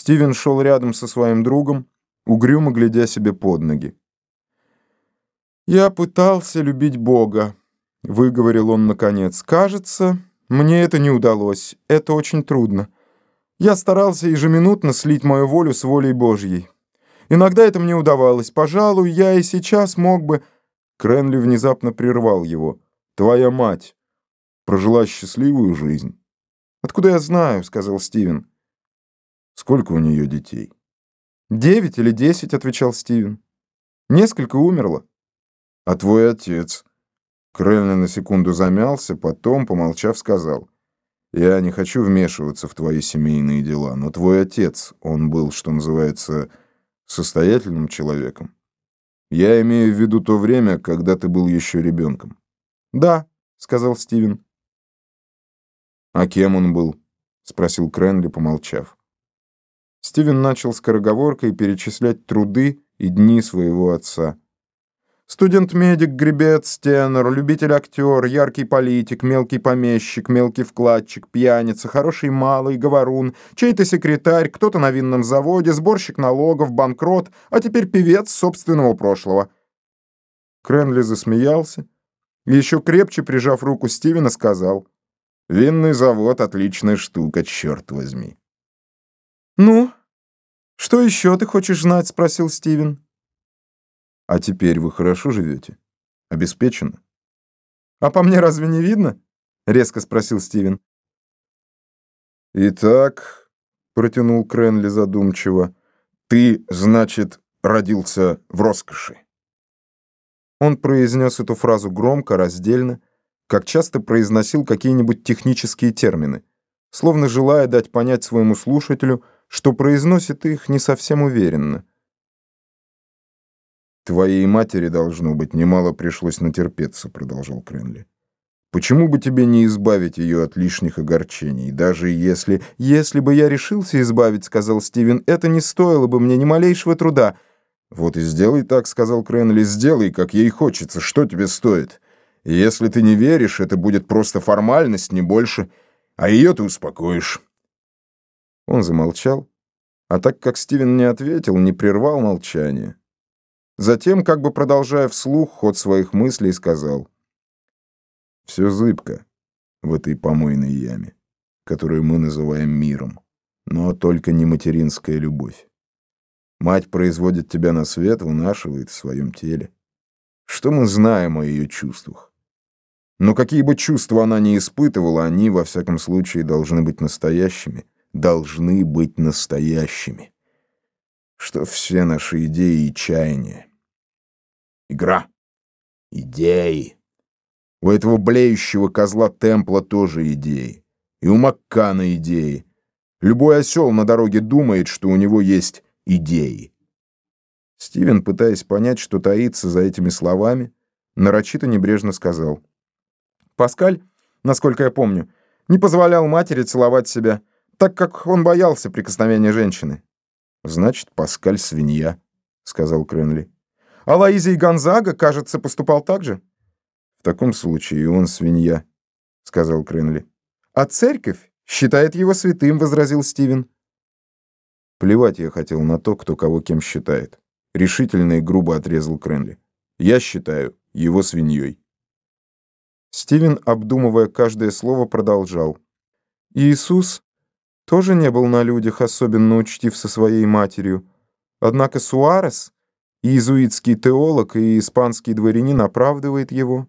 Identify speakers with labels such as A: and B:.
A: Стивен шел рядом со своим другом, угрюмо глядя себе под ноги. «Я пытался любить Бога», — выговорил он наконец. «Кажется, мне это не удалось. Это очень трудно. Я старался ежеминутно слить мою волю с волей Божьей. Иногда это мне удавалось. Пожалуй, я и сейчас мог бы...» Кренли внезапно прервал его. «Твоя мать прожила счастливую жизнь». «Откуда я знаю?» — сказал Стивен. «Сколько у нее детей?» «Девять или десять», — отвечал Стивен. «Несколько умерло». «А твой отец?» Крэлли на секунду замялся, потом, помолчав, сказал. «Я не хочу вмешиваться в твои семейные дела, но твой отец, он был, что называется, состоятельным человеком. Я имею в виду то время, когда ты был еще ребенком». «Да», — сказал Стивен. «А кем он был?» — спросил Кренли, помолчав. Стивен начал скороговоркой перечислять труды и дни своего отца. Студент-медик, гребец, тенор, любитель-актер, яркий политик, мелкий помещик, мелкий вкладчик, пьяница, хороший малый, говорун, чей-то секретарь, кто-то на винном заводе, сборщик налогов, банкрот, а теперь певец собственного прошлого. Кренли засмеялся и еще крепче, прижав руку Стивена, сказал, «Винный завод — отличная штука, черт возьми». «Ну, что еще ты хочешь знать?» — спросил Стивен. «А теперь вы хорошо живете? Обеспечены?» «А по мне разве не видно?» — резко спросил Стивен.
B: «Итак», — протянул Кренли задумчиво, — «ты, значит, родился в роскоши».
A: Он произнес эту фразу громко, раздельно, как часто произносил какие-нибудь технические термины, словно желая дать понять своему слушателю — что произносит их не совсем уверенно.
B: «Твоей матери, должно быть, немало пришлось натерпеться», — продолжал Кренли. «Почему бы тебе не избавить ее от лишних огорчений, даже если...»
A: «Если бы я решился избавить, — сказал Стивен, — это не стоило бы мне ни малейшего труда».
B: «Вот и сделай так, — сказал Кренли, — сделай, как ей хочется, что тебе стоит. Если ты не веришь, это будет просто формальность, не больше, а ее ты успокоишь».
A: Он замолчал, а так как Стивен не ответил, не прервал молчание. Затем, как бы продолжая вслух ход своих мыслей, сказал.
B: «Все зыбко в этой помойной яме, которую мы называем миром, но только не материнская любовь. Мать производит тебя на свет, вынашивает в своем теле. Что мы знаем о ее чувствах? Но какие бы чувства она ни испытывала, они, во всяком случае, должны быть настоящими — должны быть настоящими. Что все наши идеи и чаяния. Игра. Идеи. У этого блеющего козла темпла тоже идеи. И у Маккана идеи. Любой осел на дороге думает, что у него есть идеи. Стивен, пытаясь понять, что таится за этими словами, нарочито небрежно сказал.
A: «Паскаль, насколько я помню, не позволял матери целовать себя так как он боялся прикосновения женщины.
B: «Значит, Паскаль свинья», — сказал Кренли.
A: «А Лаизий Гонзага, кажется, поступал так же?»
B: «В таком случае он свинья», — сказал Кренли.
A: «А церковь считает его святым», — возразил Стивен.
B: «Плевать я хотел на то, кто кого кем считает», — решительно и грубо отрезал Кренли. «Я считаю его свиньей».
A: Стивен, обдумывая каждое слово, продолжал. «Иисус тоже не был на людях особенно учтив со своей матерью. Однако Суарес, иезуитский теолог и испанский дворянин, оправдывает его.